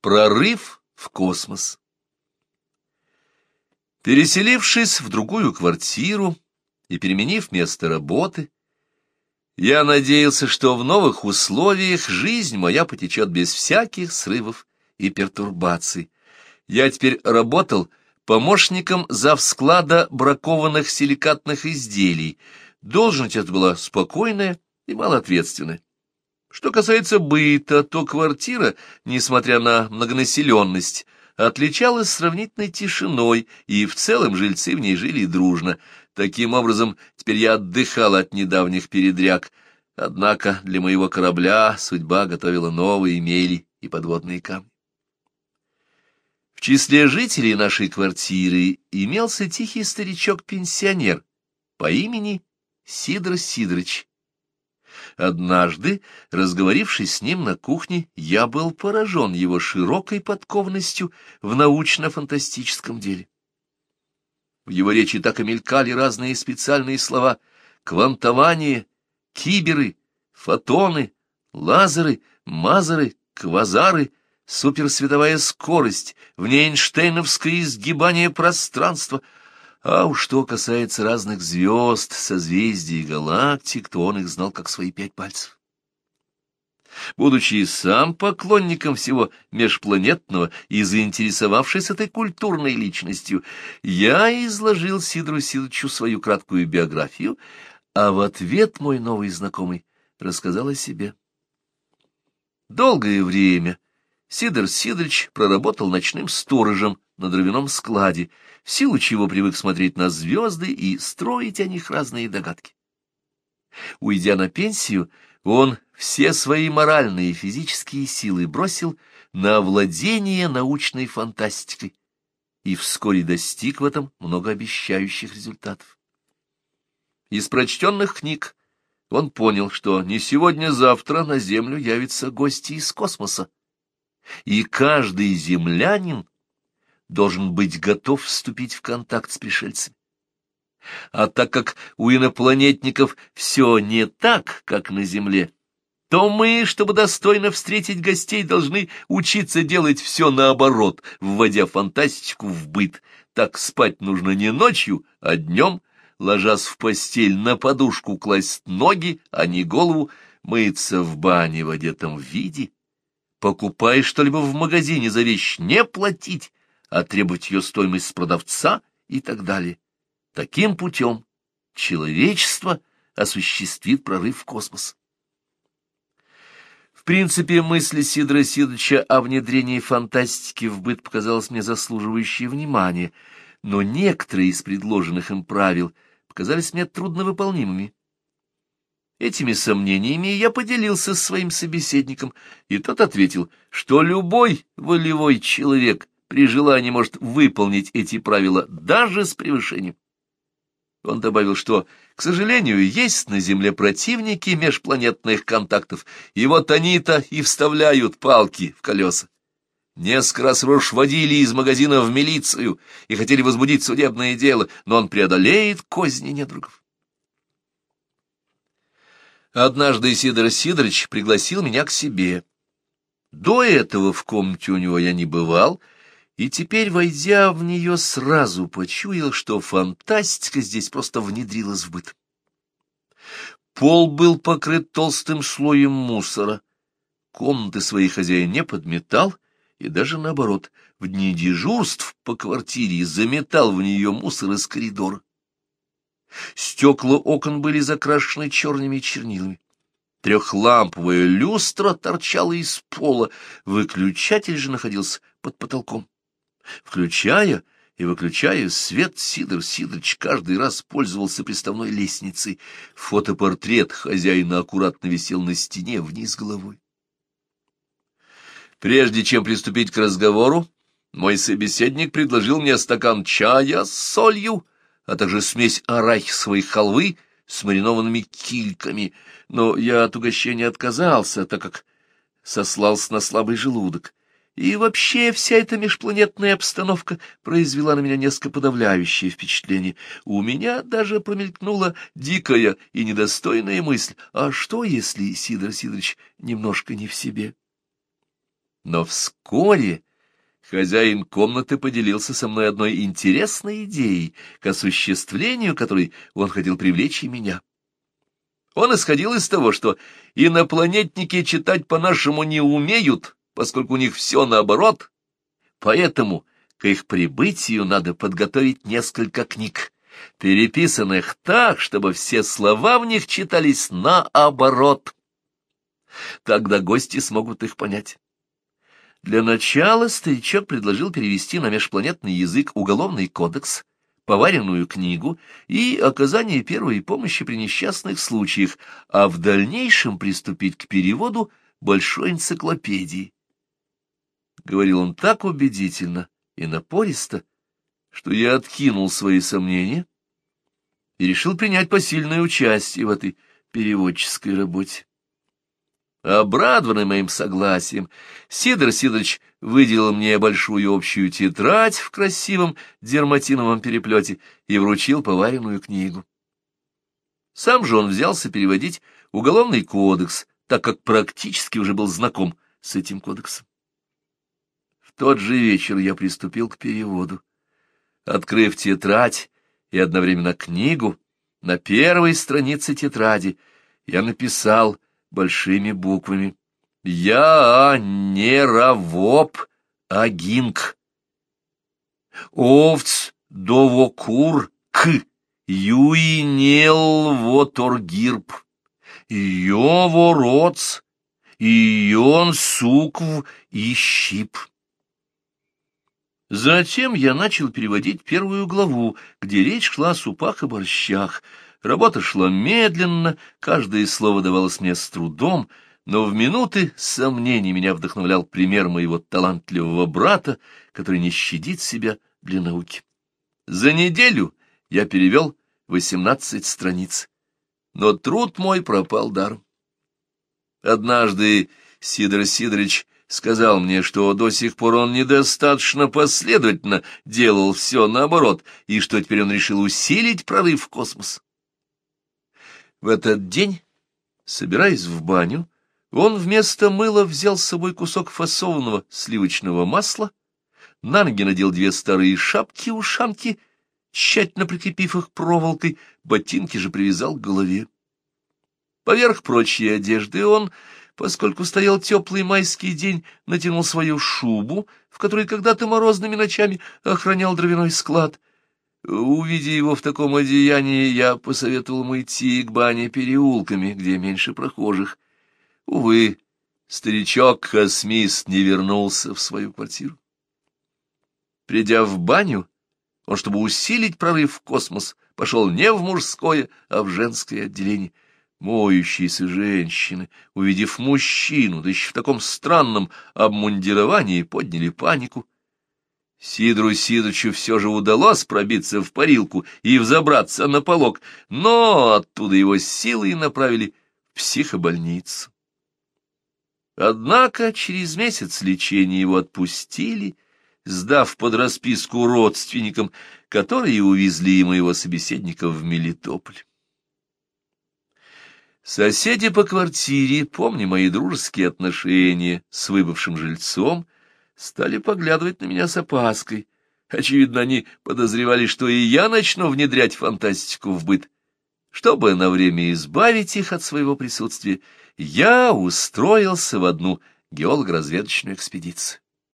Прорыв в космос. Переселившись в другую квартиру и переменив место работы, я надеялся, что в новых условиях жизнь моя потечет без всяких срывов и пертурбаций. Я теперь работал помощником завсклада бракованных силикатных изделий. Должность эта была спокойная и малоответственная. Что касается быта, то квартира, несмотря на многонаселенность, отличалась сравнительной тишиной, и в целом жильцы в ней жили дружно. Таким образом, теперь я отдыхал от недавних передряг, однако для моего корабля судьба готовила новые мели и подводные камни. В числе жителей нашей квартиры имелся тихий старичок-пенсионер по имени Сидор Сидорович. Однажды, разговорившись с ним на кухне, я был поражен его широкой подкованностью в научно-фантастическом деле. В его речи так и мелькали разные специальные слова — квантование, киберы, фотоны, лазеры, мазеры, квазары, суперсветовая скорость, внеэйнштейновское изгибание пространства — а уж что касается разных звезд, созвездий и галактик, то он их знал как свои пять пальцев. Будучи и сам поклонником всего межпланетного и заинтересовавшись этой культурной личностью, я изложил Сидору Сидорчу свою краткую биографию, а в ответ мой новый знакомый рассказал о себе. Долгое время Сидор Сидорович проработал ночным сторожем на дровяном складе, в силу чего привык смотреть на звезды и строить о них разные догадки. Уйдя на пенсию, он все свои моральные и физические силы бросил на владение научной фантастикой и вскоре достиг в этом многообещающих результатов. Из прочтенных книг он понял, что не сегодня-завтра на Землю явятся гости из космоса, и каждый землянин должен быть готов вступить в контакт с пришельцами. А так как у инопланетников все не так, как на Земле, то мы, чтобы достойно встретить гостей, должны учиться делать все наоборот, вводя фантастику в быт. Так спать нужно не ночью, а днем, ложась в постель на подушку класть ноги, а не голову, мыться в бане в одетом виде, покупая что-либо в магазине за вещь не платить, а требовать ее стоимость с продавца и так далее. Таким путем человечество осуществит прорыв в космос. В принципе, мысль Сидора Сидовича о внедрении фантастики в быт показалась мне заслуживающей внимания, но некоторые из предложенных им правил показались мне трудновыполнимыми. Этими сомнениями я поделился с своим собеседником, и тот ответил, что любой волевой человек при желании может выполнить эти правила даже с превышением. Он добавил, что, к сожалению, есть на Земле противники межпланетных контактов, и вот они-то и вставляют палки в колеса. Несколько раз Рош водили из магазина в милицию и хотели возбудить судебное дело, но он преодолеет козни недругов. Однажды Сидор Сидорович пригласил меня к себе. До этого в комнате у него я не бывал, — и теперь, войдя в нее, сразу почуял, что фантастика здесь просто внедрилась в быт. Пол был покрыт толстым слоем мусора. Комнаты своей хозяин не подметал, и даже наоборот, в дни дежурств по квартире заметал в нее мусор из коридора. Стекла окон были закрашены черными чернилами. Трехламповая люстра торчала из пола, выключатель же находился под потолком. Включая и выключая свет, Сидор Сидорович каждый раз пользовался приставной лестницей. Фотопортрет хозяина аккуратно висел на стене вниз головой. Прежде чем приступить к разговору, мой собеседник предложил мне стакан чая с солью, а также смесь арахисовой халвы с маринованными кильками, но я от угощения отказался, так как сослался на слабый желудок. И вообще вся эта межпланетная обстановка произвела на меня несколько подавляющее впечатление. У меня даже промелькнула дикая и недостойная мысль, а что, если Сидор Сидорович немножко не в себе? Но вскоре хозяин комнаты поделился со мной одной интересной идеей, к осуществлению которой он хотел привлечь и меня. Он исходил из того, что инопланетники читать по-нашему не умеют, поскольку у них все наоборот, поэтому к их прибытию надо подготовить несколько книг, переписанных так, чтобы все слова в них читались наоборот. Тогда гости смогут их понять. Для начала старичок предложил перевести на межпланетный язык уголовный кодекс, поваренную книгу и оказание первой помощи при несчастных случаях, а в дальнейшем приступить к переводу большой энциклопедии. Говорил он так убедительно и напористо, что я откинул свои сомнения и решил принять посильное участие в этой переводческой работе. Обрадованный моим согласием, Сидор Сидорович выделил мне большую общую тетрадь в красивом дерматиновом переплете и вручил поваренную книгу. Сам же он взялся переводить уголовный кодекс, так как практически уже был знаком с этим кодексом. Тот же вечер я приступил к переводу. Открыв тетрадь и одновременно книгу, на первой странице тетради я написал большими буквами «Я не равоп, а гинг». Овц довокур к юинел воторгирб. Йовороц, ион сукв и щип. Затем я начал переводить первую главу, где речь шла о супах и борщах. Работа шла медленно, каждое слово давалось мне с трудом, но в минуты сомнений меня вдохновлял пример моего талантливого брата, который не щадит себя для науки. За неделю я перевел восемнадцать страниц, но труд мой пропал даром. Однажды Сидор Сидорович сказал мне, что до сих пор он недостаточно последовательно делал все наоборот, и что теперь он решил усилить прорыв в космос. В этот день, собираясь в баню, он вместо мыла взял с собой кусок фасованного сливочного масла, на ноги надел две старые шапки-ушанки, тщательно прикрепив их проволокой, ботинки же привязал к голове. Поверх прочей одежды он поскольку стоял теплый майский день, натянул свою шубу, в которой когда-то морозными ночами охранял дровяной склад. Увидя его в таком одеянии, я посоветовал ему идти к бане переулками, где меньше прохожих. Увы, старичок-космист не вернулся в свою квартиру. Придя в баню, он, чтобы усилить прорыв в космос, пошел не в мужское, а в женское отделение — Моющиеся женщины, увидев мужчину, да еще в таком странном обмундировании, подняли панику. Сидру Сидорчу все же удалось пробиться в парилку и взобраться на полог, но оттуда его силой направили в психобольницу. Однако через месяц лечения его отпустили, сдав под расписку родственникам, которые увезли моего собеседника в Мелитополь. Соседи по квартире, помня мои дружеские отношения с выбывшим жильцом, стали поглядывать на меня с опаской. Очевидно, они подозревали, что и я начну внедрять фантастику в быт. Чтобы на время избавить их от своего присутствия, я устроился в одну геолого-разведочную экспедицию.